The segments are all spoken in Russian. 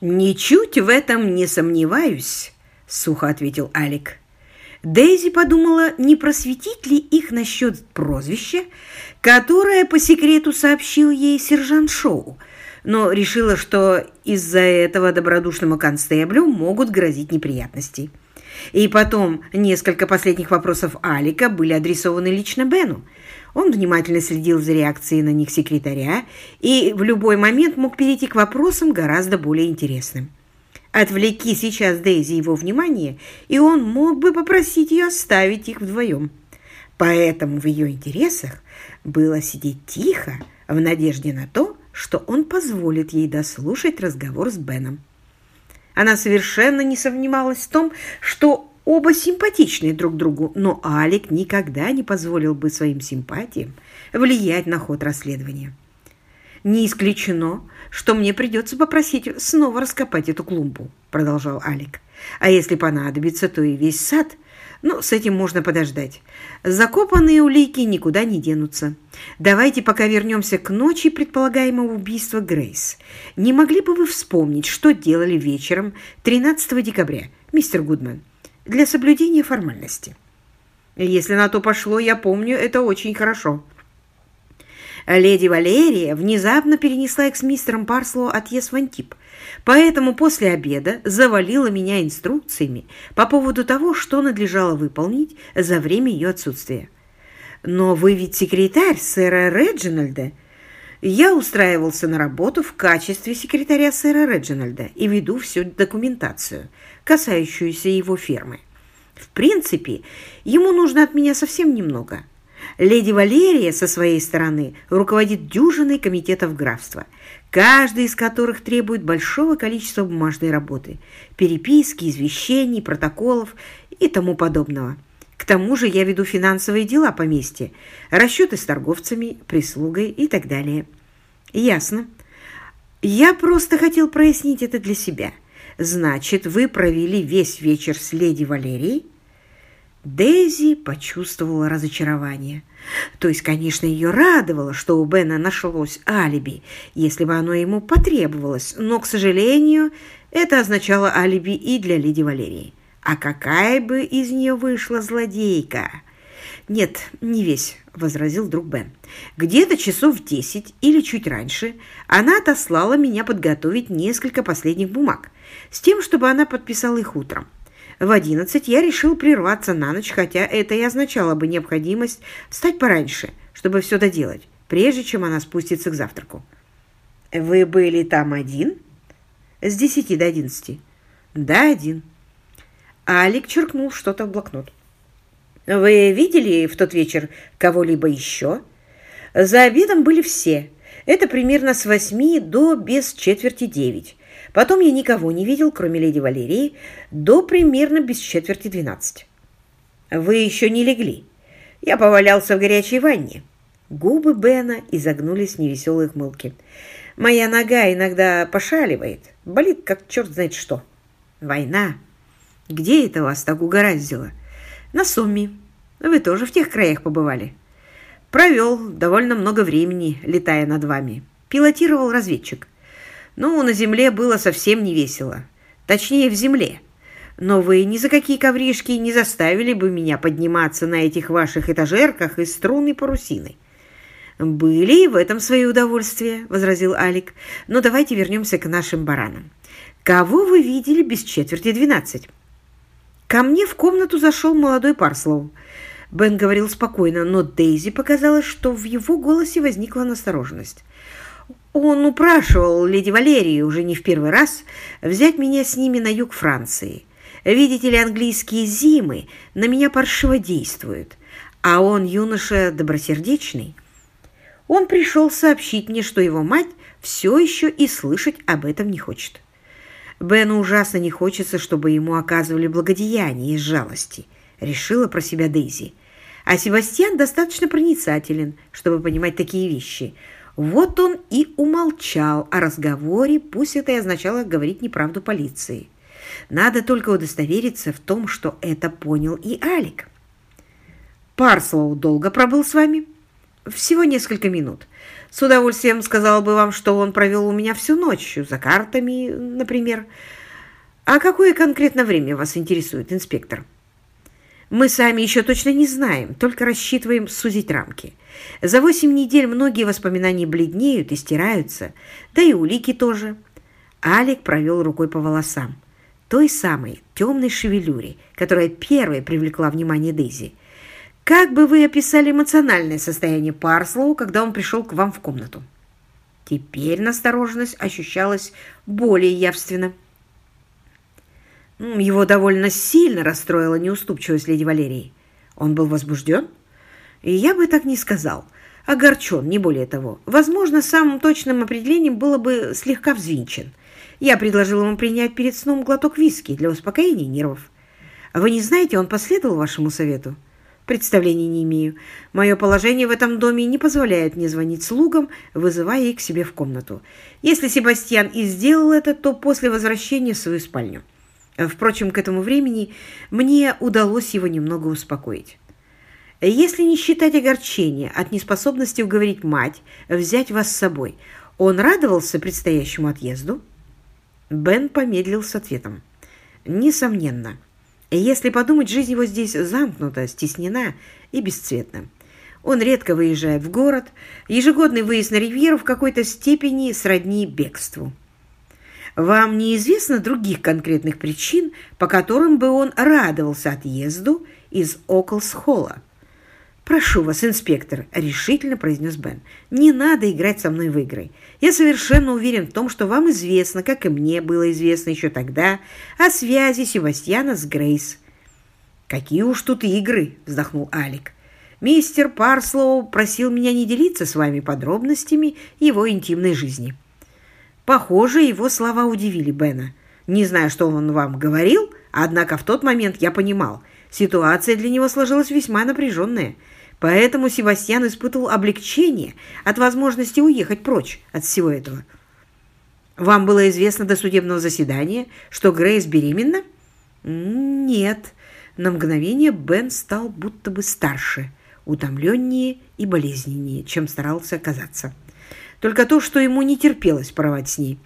«Ничуть в этом не сомневаюсь», — сухо ответил Алик. Дейзи подумала, не просветить ли их насчет прозвища, которое по секрету сообщил ей сержант Шоу, но решила, что из-за этого добродушному констеблю могут грозить неприятности. И потом несколько последних вопросов Алика были адресованы лично Бену. Он внимательно следил за реакцией на них секретаря и в любой момент мог перейти к вопросам гораздо более интересным. Отвлеки сейчас Дейзи его внимание, и он мог бы попросить ее оставить их вдвоем. Поэтому в ее интересах было сидеть тихо, в надежде на то, что он позволит ей дослушать разговор с Беном. Она совершенно не сомневалась в том, что оба симпатичны друг другу, но Алик никогда не позволил бы своим симпатиям влиять на ход расследования. Не исключено, что мне придется попросить снова раскопать эту клумбу», — продолжал Алик. «А если понадобится, то и весь сад. Ну, с этим можно подождать. Закопанные улики никуда не денутся. Давайте пока вернемся к ночи предполагаемого убийства Грейс. Не могли бы вы вспомнить, что делали вечером 13 декабря, мистер Гудман, для соблюдения формальности?» «Если на то пошло, я помню это очень хорошо», Леди Валерия внезапно перенесла их с мистером Парслоу отъезд в Антип, поэтому после обеда завалила меня инструкциями по поводу того, что надлежало выполнить за время ее отсутствия. «Но вы ведь секретарь сэра Реджинальда?» Я устраивался на работу в качестве секретаря сэра Реджинальда и веду всю документацию, касающуюся его фермы. В принципе, ему нужно от меня совсем немного – Леди Валерия со своей стороны руководит дюжиной комитетов графства, каждый из которых требует большого количества бумажной работы, переписки, извещений, протоколов и тому подобного. К тому же я веду финансовые дела поместья, расчеты с торговцами, прислугой и так далее. Ясно. Я просто хотел прояснить это для себя. Значит, вы провели весь вечер с леди Валерией? Дейзи почувствовала разочарование. То есть, конечно, ее радовало, что у Бена нашлось алиби, если бы оно ему потребовалось, но, к сожалению, это означало алиби и для леди Валерии. А какая бы из нее вышла злодейка? «Нет, не весь», — возразил друг Бен. «Где-то часов в десять или чуть раньше она отослала меня подготовить несколько последних бумаг с тем, чтобы она подписала их утром. В одиннадцать я решил прерваться на ночь, хотя это и означало бы необходимость встать пораньше, чтобы все доделать, прежде чем она спустится к завтраку. «Вы были там один?» «С десяти до одиннадцати». «Да, один». Алик черкнул что-то в блокнот. «Вы видели в тот вечер кого-либо еще?» «За обедом были все. Это примерно с восьми до без четверти девять. Потом я никого не видел, кроме леди Валерии, до примерно без четверти двенадцать. Вы еще не легли. Я повалялся в горячей ванне. Губы Бена изогнулись в невеселой хмылке. Моя нога иногда пошаливает. Болит, как черт знает что. Война. Где это вас так угораздило? На Сумме. Вы тоже в тех краях побывали? Провел довольно много времени, летая над вами. Пилотировал разведчик. Ну, на земле было совсем не весело. Точнее, в земле. Но вы ни за какие ковришки не заставили бы меня подниматься на этих ваших этажерках из струн и парусины. «Были и в этом свои удовольствия», — возразил Алик. «Но давайте вернемся к нашим баранам. Кого вы видели без четверти двенадцать?» Ко мне в комнату зашел молодой Парслоу. Бен говорил спокойно, но Дейзи показалось, что в его голосе возникла настороженность. Он упрашивал леди Валерию уже не в первый раз взять меня с ними на юг Франции. Видите ли, английские зимы на меня паршиво действуют, а он юноша добросердечный. Он пришел сообщить мне, что его мать все еще и слышать об этом не хочет. Бену ужасно не хочется, чтобы ему оказывали благодеяние из жалости, решила про себя Дейзи. А Себастьян достаточно проницателен, чтобы понимать такие вещи – вот он и умолчал о разговоре, пусть это и означало говорить неправду полиции. Надо только удостовериться в том, что это понял и Алик. «Парслоу долго пробыл с вами?» Всего несколько минут. С удовольствием сказал бы вам, что он провел у меня всю ночь, за картами, например. А какое конкретно время вас интересует, инспектор? Мы сами еще точно не знаем, только рассчитываем сузить рамки. За восемь недель многие воспоминания бледнеют и стираются, да и улики тоже. Алик провел рукой по волосам, той самой темной шевелюре, которая первой привлекла внимание Дейзи. Как бы вы описали эмоциональное состояние Парслоу, когда он пришел к вам в комнату? Теперь настороженность ощущалась более явственно. Его довольно сильно расстроила неуступчивость леди Валерии. Он был возбужден? И я бы так не сказал. Огорчен, не более того. Возможно, самым точным определением было бы слегка взвинчен. Я предложил ему принять перед сном глоток виски для успокоения нервов. Вы не знаете, он последовал вашему совету? Представления не имею. Мое положение в этом доме не позволяет мне звонить слугам, вызывая их к себе в комнату. Если Себастьян и сделал это, то после возвращения в свою спальню. Впрочем, к этому времени мне удалось его немного успокоить. Если не считать огорчения от неспособности уговорить мать взять вас с собой, он радовался предстоящему отъезду? Бен помедлил с ответом. Несомненно. Если подумать, жизнь его здесь замкнута, стеснена и бесцветна. Он редко выезжает в город, ежегодный выезд на ривьеру в какой-то степени сродни бегству. Вам неизвестно других конкретных причин, по которым бы он радовался отъезду из Оклс-Холла? «Прошу вас, инспектор», — решительно произнес Бен, — «не надо играть со мной в игры. Я совершенно уверен в том, что вам известно, как и мне было известно еще тогда, о связи Себастьяна с Грейс». «Какие уж тут игры!» — вздохнул Алик. «Мистер Парслоу просил меня не делиться с вами подробностями его интимной жизни». Похоже, его слова удивили Бена. Не знаю, что он вам говорил, однако в тот момент я понимал, ситуация для него сложилась весьма напряженная — Поэтому Себастьян испытывал облегчение от возможности уехать прочь от всего этого. «Вам было известно до судебного заседания, что Грейс беременна?» «Нет». На мгновение Бен стал будто бы старше, утомленнее и болезненнее, чем старался казаться. Только то, что ему не терпелось порвать с ней.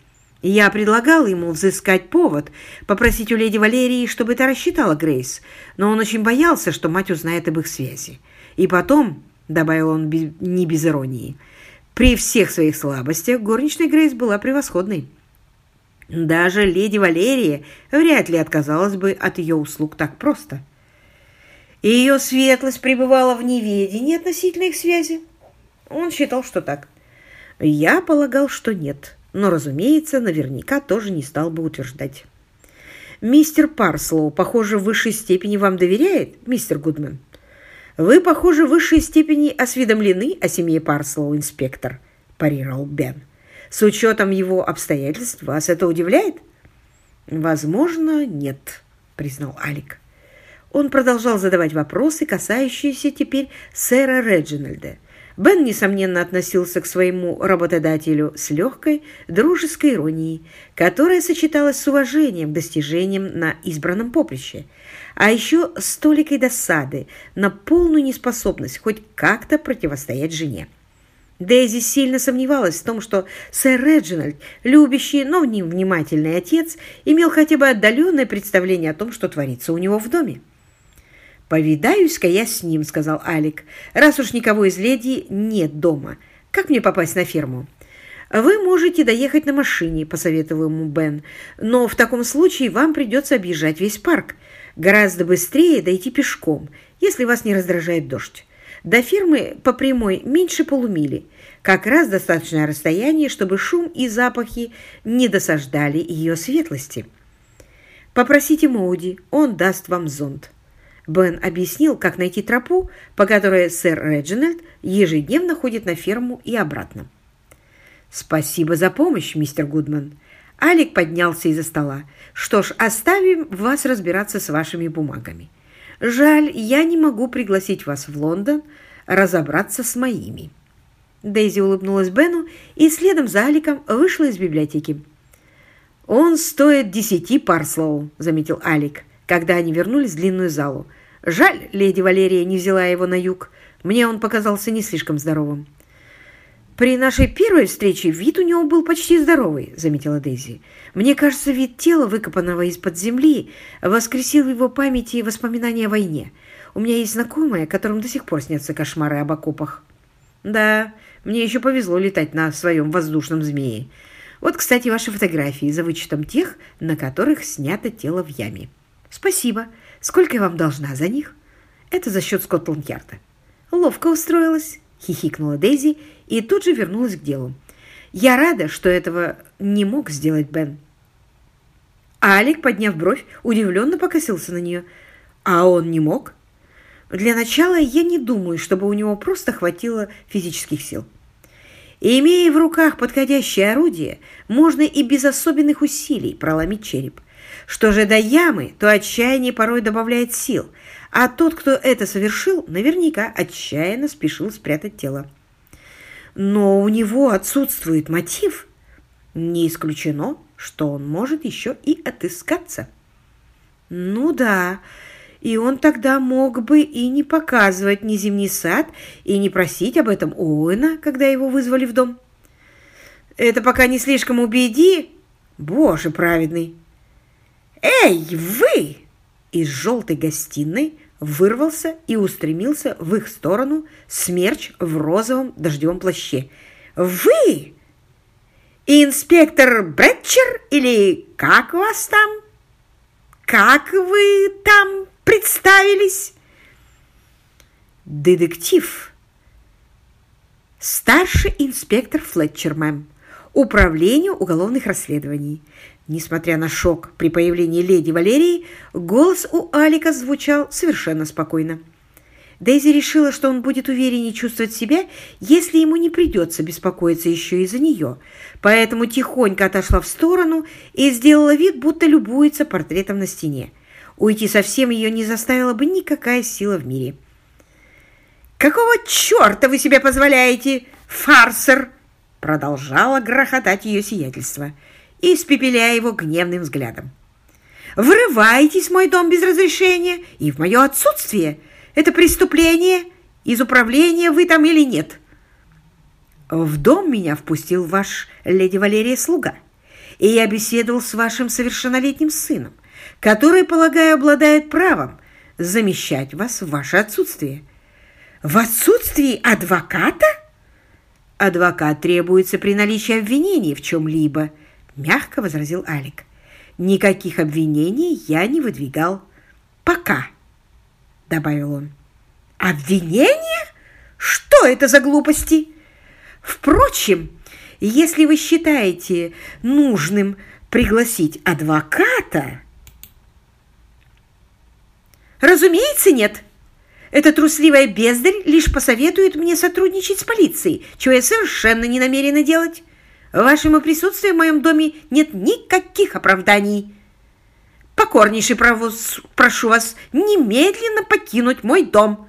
Я предлагал ему взыскать повод, попросить у леди Валерии, чтобы это рассчитала Грейс, но он очень боялся, что мать узнает об их связи. И потом, — добавил он не без иронии, — при всех своих слабостях горничная Грейс была превосходной. Даже леди Валерия вряд ли отказалась бы от ее услуг так просто. И ее светлость пребывала в неведении относительно их связи. Он считал, что так. Я полагал, что нет, но, разумеется, наверняка тоже не стал бы утверждать. «Мистер Парслоу, похоже, в высшей степени вам доверяет, мистер Гудман?» «Вы, похоже, в высшей степени осведомлены о семье Парслоу, инспектор», – парировал Бен. «С учетом его обстоятельств вас это удивляет?» «Возможно, нет», – признал Алик. Он продолжал задавать вопросы, касающиеся теперь сэра Реджинальда. Бен, несомненно, относился к своему работодателю с легкой, дружеской иронией, которая сочеталась с уважением к достижениям на избранном поприще – а еще столикой досады на полную неспособность хоть как-то противостоять жене. Дейзи сильно сомневалась в том, что сэр Реджинальд, любящий, но невнимательный отец, имел хотя бы отдаленное представление о том, что творится у него в доме. «Повидаюсь-ка я с ним», — сказал Алик, — «раз уж никого из леди нет дома. Как мне попасть на ферму?» «Вы можете доехать на машине», — посоветовал ему Бен, «но в таком случае вам придется объезжать весь парк. Гораздо быстрее дойти пешком, если вас не раздражает дождь. До фермы по прямой меньше полумили. Как раз достаточное расстояние, чтобы шум и запахи не досаждали ее светлости. Попросите Моуди, он даст вам зонт. Бен объяснил, как найти тропу, по которой сэр Реджинальд ежедневно ходит на ферму и обратно. «Спасибо за помощь, мистер Гудман. Алик поднялся из-за стола. «Что ж, оставим вас разбираться с вашими бумагами. Жаль, я не могу пригласить вас в Лондон разобраться с моими». Дейзи улыбнулась Бену и следом за Аликом вышла из библиотеки. «Он стоит десяти пар слов», — заметил Алик, когда они вернулись в длинную залу. «Жаль, леди Валерия не взяла его на юг, Мне он показался не слишком здоровым. «При нашей первой встрече вид у него был почти здоровый», — заметила Дейзи. «Мне кажется, вид тела, выкопанного из-под земли, воскресил в его памяти воспоминания о войне. У меня есть знакомые, которым до сих пор снятся кошмары об окопах». «Да, мне еще повезло летать на своем воздушном змее. Вот, кстати, ваши фотографии, за вычетом тех, на которых снято тело в яме. Спасибо. Сколько я вам должна за них?» «Это за счет Скотланд-Ярда». «Ловко устроилась» хихикнула Дейзи и тут же вернулась к делу. «Я рада, что этого не мог сделать Бен». Алик, подняв бровь, удивленно покосился на нее. «А он не мог?» «Для начала я не думаю, чтобы у него просто хватило физических сил. Имея в руках подходящее орудие, можно и без особенных усилий проломить череп. Что же до ямы, то отчаяние порой добавляет сил, а тот, кто это совершил, наверняка отчаянно спешил спрятать тело. Но у него отсутствует мотив. Не исключено, что он может еще и отыскаться. Ну да, и он тогда мог бы и не показывать ни зимний сад, и не просить об этом Оуэна, когда его вызвали в дом. Это пока не слишком убеди. Боже праведный! «Эй, вы!» Из желтой гостиной вырвался и устремился в их сторону смерч в розовом дождевом плаще. «Вы! Инспектор Бретчер или как вас там? Как вы там представились?» «Детектив!» «Старший инспектор Флетчер, мэм. Управление уголовных расследований. Несмотря на шок при появлении леди Валерии, голос у Алика звучал совершенно спокойно. Дейзи решила, что он будет увереннее чувствовать себя, если ему не придется беспокоиться еще и за нее, поэтому тихонько отошла в сторону и сделала вид, будто любуется портретом на стене. Уйти совсем ее не заставила бы никакая сила в мире. «Какого черта вы себе позволяете, фарсер?» Продолжала грохотать ее сиятельство – испепеляя его гневным взглядом. «Врываетесь в мой дом без разрешения и в мое отсутствие. Это преступление? Из управления вы там или нет?» «В дом меня впустил ваш леди Валерия слуга, и я беседовал с вашим совершеннолетним сыном, который, полагаю, обладает правом замещать вас в ваше отсутствие». «В отсутствии адвоката?» «Адвокат требуется при наличии обвинений в чем-либо», — мягко возразил Алик. «Никаких обвинений я не выдвигал. Пока», — добавил он. «Обвинения? Что это за глупости? Впрочем, если вы считаете нужным пригласить адвоката...» «Разумеется, нет. Эта трусливая бездарь лишь посоветует мне сотрудничать с полицией, чего я совершенно не намерена делать». Вашему присутствию в моем доме нет никаких оправданий. Покорнейший провоз, прошу вас немедленно покинуть мой дом.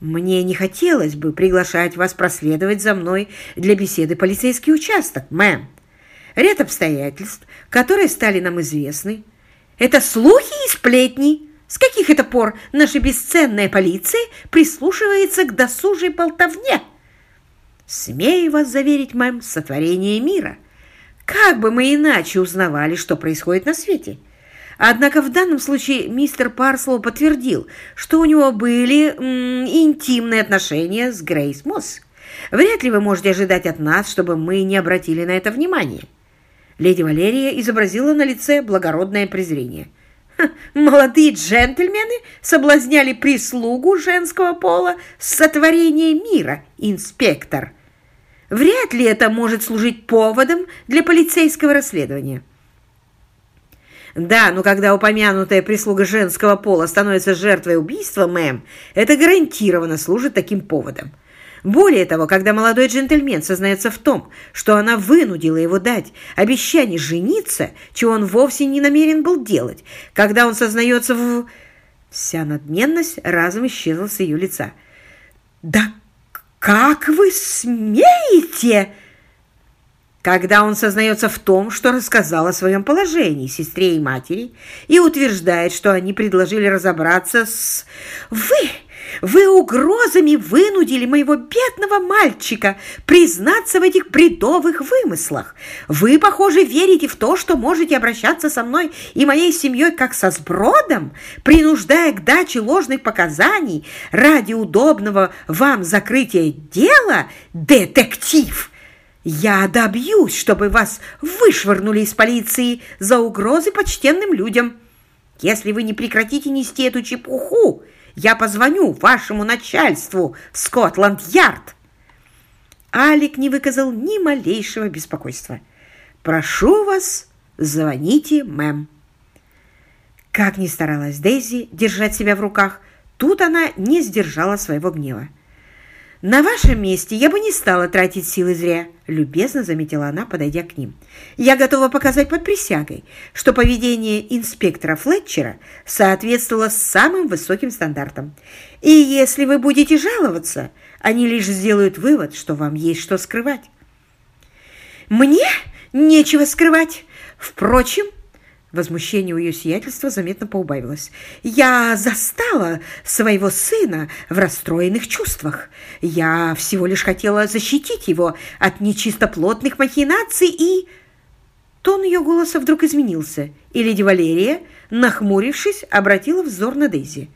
Мне не хотелось бы приглашать вас проследовать за мной для беседы полицейский участок, мэм. Ряд обстоятельств, которые стали нам известны. Это слухи и сплетни. С каких это пор наша бесценная полиция прислушивается к досужей болтовне? Смею вас заверить, мэм, сотворение мира. Как бы мы иначе узнавали, что происходит на свете? Однако в данном случае мистер Парслоу подтвердил, что у него были интимные отношения с Грейс Мосс. Вряд ли вы можете ожидать от нас, чтобы мы не обратили на это внимание. Леди Валерия изобразила на лице благородное презрение. Молодые джентльмены соблазняли прислугу женского пола с сотворения мира, инспектор. Вряд ли это может служить поводом для полицейского расследования. Да, но когда упомянутая прислуга женского пола становится жертвой убийства, мэм, это гарантированно служит таким поводом. Более того, когда молодой джентльмен сознается в том, что она вынудила его дать обещание жениться, чего он вовсе не намерен был делать, когда он сознается в... Вся надменность разом исчезла с ее лица. «Да как вы смеете?» когда он сознается в том, что рассказал о своем положении сестре и матери и утверждает, что они предложили разобраться с... «Вы Вы угрозами вынудили моего бедного мальчика признаться в этих бредовых вымыслах. Вы, похоже, верите в то, что можете обращаться со мной и моей семьей как со сбродом, принуждая к даче ложных показаний ради удобного вам закрытия дела, детектив. Я добьюсь, чтобы вас вышвырнули из полиции за угрозы почтенным людям. Если вы не прекратите нести эту чепуху, я позвоню вашему начальству в Скотланд-Ярд!» Алик не выказал ни малейшего беспокойства. «Прошу вас, звоните, мэм». Как ни старалась Дейзи держать себя в руках, тут она не сдержала своего гнева. «На вашем месте я бы не стала тратить силы зря», — любезно заметила она, подойдя к ним. «Я готова показать под присягой, что поведение инспектора Флетчера соответствовало самым высоким стандартам. И если вы будете жаловаться, они лишь сделают вывод, что вам есть что скрывать». «Мне нечего скрывать. Впрочем, Возмущение у ее сиятельства заметно поубавилось. «Я застала своего сына в расстроенных чувствах. Я всего лишь хотела защитить его от нечистоплотных махинаций и...» Тон ее голоса вдруг изменился, и леди Валерия, нахмурившись, обратила взор на Дейзи.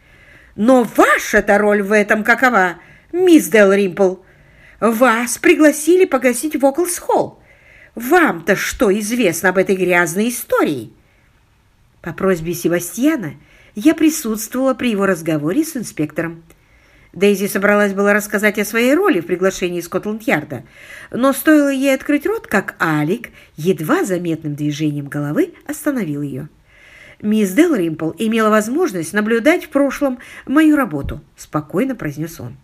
«Но ваша-то роль в этом какова, мисс Дел Римпл? Вас пригласили погасить Воклс-Холл. Вам-то что известно об этой грязной истории?» По просьбе Себастьяна я присутствовала при его разговоре с инспектором. Дейзи собралась была рассказать о своей роли в приглашении Скотланд-Ярда, но стоило ей открыть рот, как Алик едва заметным движением головы остановил ее. «Мисс Делримпл имела возможность наблюдать в прошлом мою работу», — спокойно произнес он.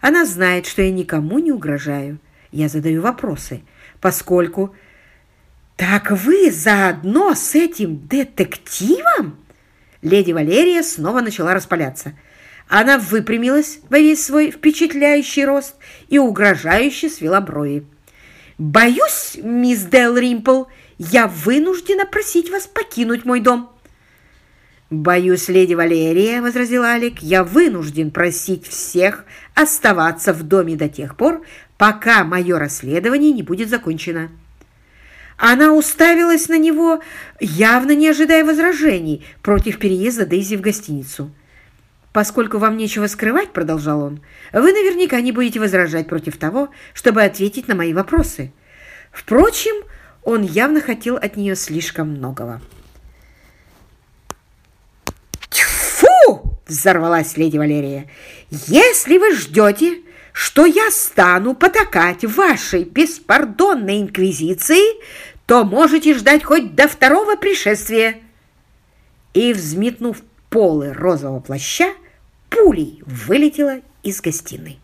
«Она знает, что я никому не угрожаю. Я задаю вопросы, поскольку «Так вы заодно с этим детективом?» Леди Валерия снова начала распаляться. Она выпрямилась во весь свой впечатляющий рост и угрожающе свела брови. «Боюсь, мисс Дел Римпл, я вынуждена просить вас покинуть мой дом». «Боюсь, леди Валерия», — возразил Алик, — «я вынужден просить всех оставаться в доме до тех пор, пока мое расследование не будет закончено». Она уставилась на него, явно не ожидая возражений против переезда Дейзи в гостиницу. «Поскольку вам нечего скрывать, — продолжал он, — вы наверняка не будете возражать против того, чтобы ответить на мои вопросы». Впрочем, он явно хотел от нее слишком многого. «Тьфу!» — взорвалась леди Валерия. «Если вы ждете, что я стану потакать вашей беспардонной инквизиции, то можете ждать хоть до второго пришествия. И, взметнув полы розового плаща, пулей вылетела из гостиной.